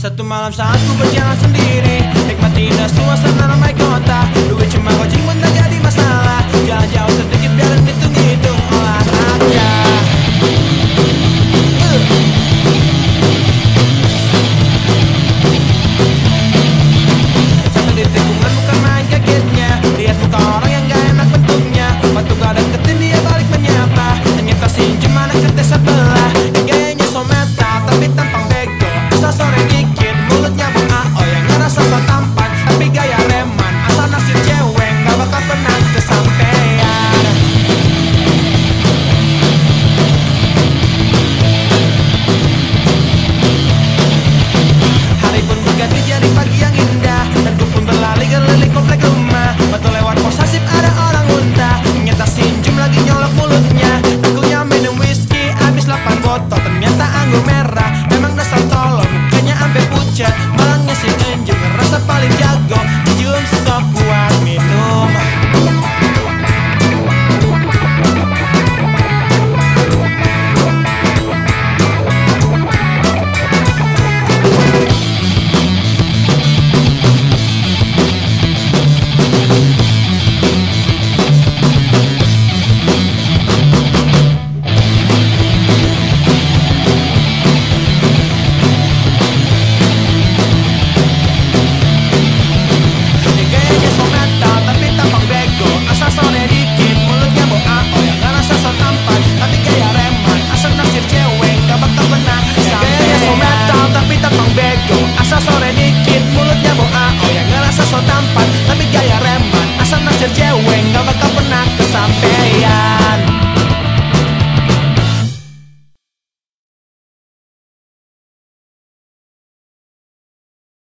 Satu malam saat ku berjalan sendiri Nikmati suasana ramai kota.